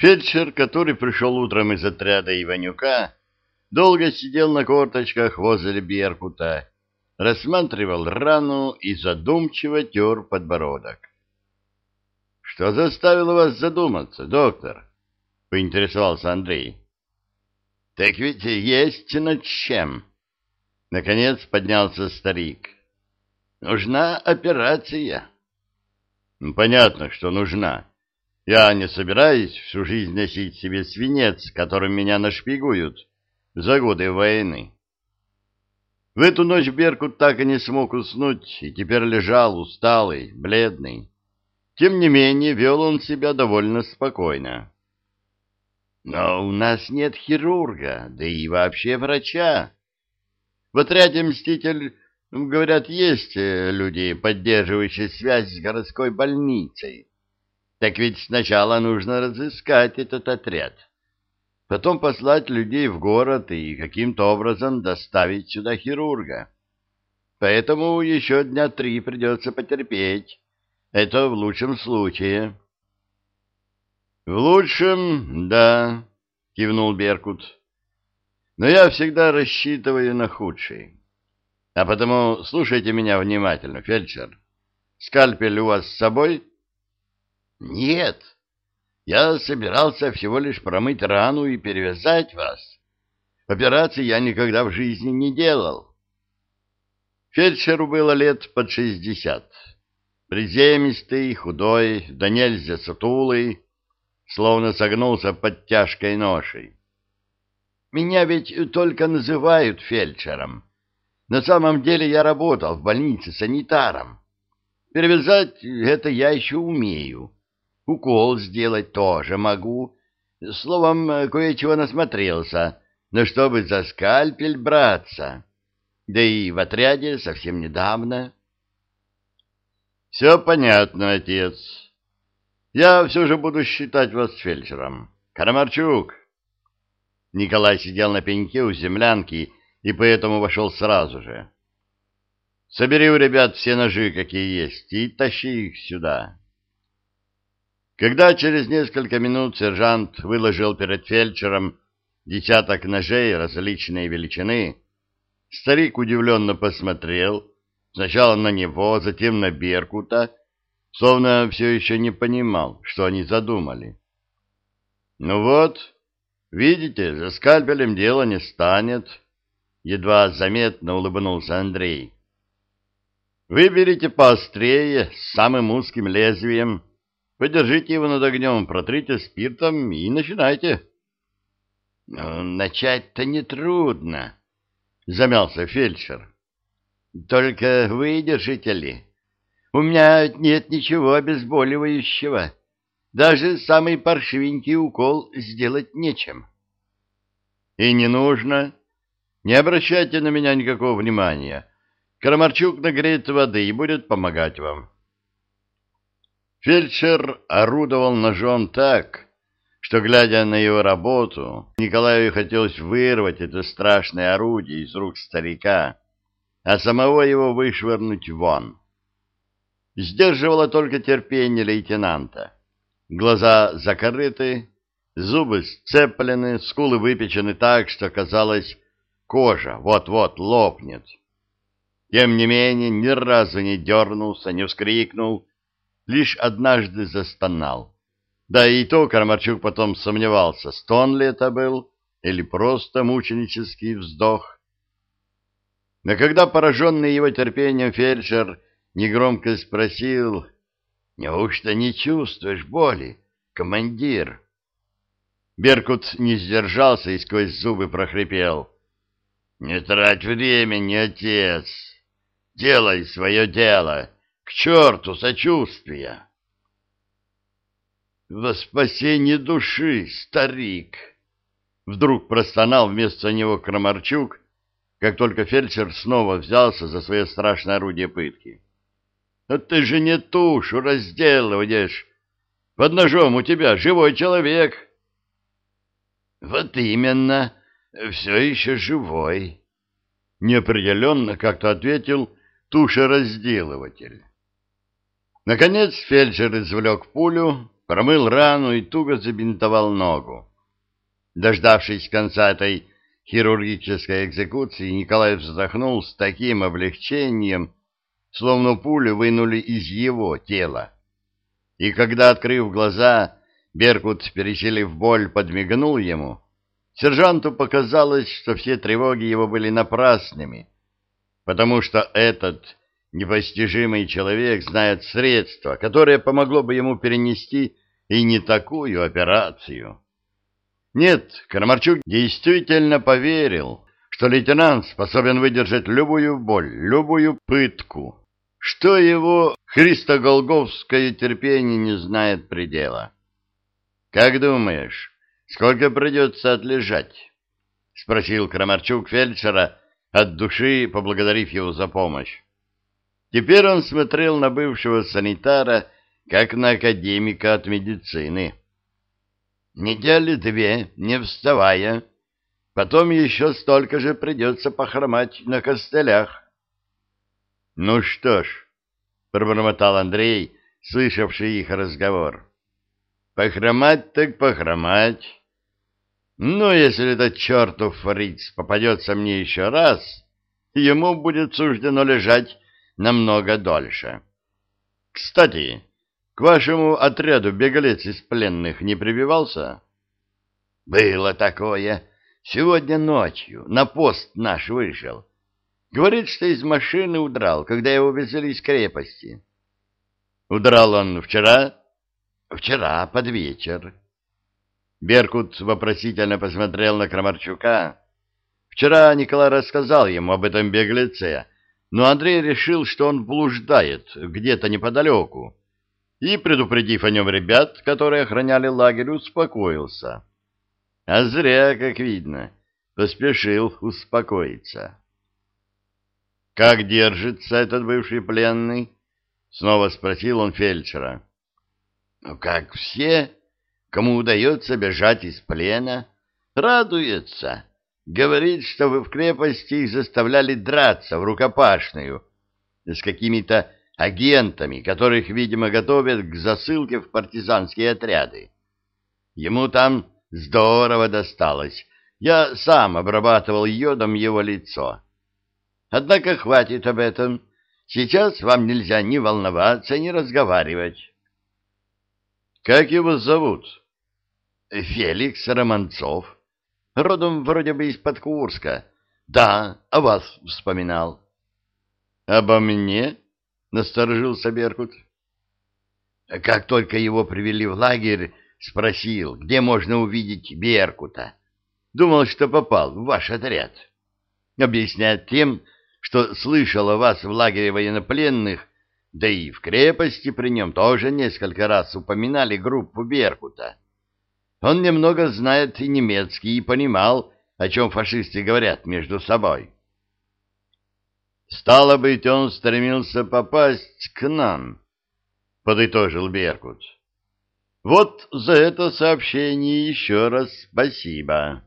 Фельдшер, который пришел утром из отряда Иванюка, долго сидел на корточках возле Беркута, рассматривал рану и задумчиво тер подбородок. — Что заставило вас задуматься, доктор? — поинтересовался Андрей. — Так ведь есть над чем. Наконец поднялся старик. — Нужна операция. — Понятно, что нужна. Я не собираюсь всю жизнь носить себе свинец, которым меня нашпигуют за годы войны. В эту ночь Беркут так и не смог уснуть и теперь лежал усталый, бледный. Тем не менее, вел он себя довольно спокойно. Но у нас нет хирурга, да и вообще врача. В отряде «Мститель», говорят, есть люди, поддерживающие связь с городской больницей. Так ведь сначала нужно разыскать этот отряд, потом послать людей в город и каким-то образом доставить сюда хирурга. Поэтому еще дня три придется потерпеть. Это в лучшем случае. — В лучшем, да, — кивнул Беркут. — Но я всегда рассчитываю на худший. А потому слушайте меня внимательно, фельдшер. Скальпель у вас с собой? — нет, я собирался всего лишь промыть рану и перевязать вас. Операции я никогда в жизни не делал. Фельдшеру было лет под шестьдесят. Приземистый, худой, да нельзя сутулый, словно согнулся под тяжкой ношей. Меня ведь только называют фельдшером. На самом деле я работал в больнице санитаром. Перевязать это я еще умею. Укол сделать тоже могу. Словом, кое-чего насмотрелся. Но чтобы за скальпель браться. Да и в отряде совсем недавно. Все понятно, отец. Я все же буду считать вас фельдшером. Карамарчук. Николай сидел на пеньке у землянки и поэтому вошел сразу же. Собери у ребят все ножи, какие есть, и тащи их сюда. Когда через несколько минут сержант выложил перед фельдшером десяток ножей различной величины, старик удивленно посмотрел сначала на него, затем на Беркута, словно все еще не понимал, что они задумали. «Ну вот, видите, за скальпелем дело не станет», — едва заметно улыбнулся Андрей. «Выберите поострее, с самым узким лезвием» Подержите его над огнем, протрите спиртом и начинайте. «Ну, — Начать-то нетрудно, — замялся фельдшер. — Только выдержите ли? У меня нет ничего обезболивающего. Даже самый паршивенький укол сделать нечем. — И не нужно. Не обращайте на меня никакого внимания. Крамарчук нагреет воды и будет помогать вам. — Фельдшер орудовал ножом так, что, глядя на его работу, Николаю хотелось вырвать это страшное орудие из рук старика, а самого его вышвырнуть вон. Сдерживало только терпение лейтенанта. Глаза закрыты, зубы сцеплены, скулы выпечены так, что, казалось, кожа вот-вот лопнет. Тем не менее, ни разу не дернулся, не вскрикнул, лишь однажды застонал. Да и то Кармарчук потом сомневался, стон ли это был или просто мученический вздох. Но когда пораженный его терпением фельдшер негромко спросил, «Неужто не чувствуешь боли, командир?» Беркут не сдержался и сквозь зубы прохрипел. «Не трать времени, отец! Делай свое дело!» К черту сочувствия! Во спасение души, старик! Вдруг простонал вместо него Крамарчук, как только фельдшер снова взялся за свое страшное орудие пытки. Но ты же не тушу разделываешь. Под ножом у тебя живой человек. Вот именно, все еще живой. Неопределенно как-то ответил тушеразделыватель. Наконец фельдшер извлек пулю, промыл рану и туго забинтовал ногу. Дождавшись конца этой хирургической экзекуции, Николай вздохнул с таким облегчением, словно пулю вынули из его тела. И когда, открыв глаза, Беркут, переселив боль, подмигнул ему, сержанту показалось, что все тревоги его были напрасными, потому что этот непостижимый человек знает средство, которое помогло бы ему перенести и не такую операцию. Нет, Крамарчук действительно поверил, что лейтенант способен выдержать любую боль, любую пытку, что его христоголговское терпение не знает предела. «Как думаешь, сколько придется отлежать?» — спросил Крамарчук фельдшера, от души поблагодарив его за помощь. Теперь он смотрел на бывшего санитара, как на академика от медицины. Недели две, не вставая. Потом еще столько же придется похромать на костылях. — Ну что ж, — пробормотал Андрей, слышавший их разговор. — Похромать так похромать. Ну, если этот чертов фриц попадется мне еще раз, ему будет суждено лежать намного дольше. Кстати, к вашему отряду беглец из пленных не прибивался? Было такое. Сегодня ночью на пост наш вышел. Говорит, что из машины удрал, когда его везли из крепости. Удрал он вчера? Вчера, под вечер. Беркут вопросительно посмотрел на Крамарчука. Вчера Николай рассказал ему об этом беглеце, но Андрей решил, что он блуждает где-то неподалеку и, предупредив о нем ребят, которые охраняли лагерь, успокоился. А зря, как видно, поспешил успокоиться. «Как держится этот бывший пленный?» — снова спросил он фельдшера. «Ну, как все, кому удается бежать из плена, радуется. Говорит, что вы в крепости их заставляли драться в рукопашную с какими-то агентами, которых, видимо, готовят к засылке в партизанские отряды. Ему там здорово досталось. Я сам обрабатывал йодом его лицо. Однако хватит об этом. Сейчас вам нельзя ни волноваться, ни разговаривать. Как его зовут? Феликс Романцов. Родом вроде бы из-под. Да, о вас вспоминал. Обо мне? — насторожился Беркут. Как только его привели в лагерь, спросил, где можно увидеть Беркута. Думал, что попал в ваш отряд. Объясняет тем, что слышал о вас в лагере военнопленных, да и в крепости при нем тоже несколько раз упоминали группу Беркута. Он немного знает и немецкий, и понимал, о чем фашисты говорят между собой. Стало быть, он стремился попасть к нам, — подытожил Беркут. Вот за это сообщение еще раз спасибо.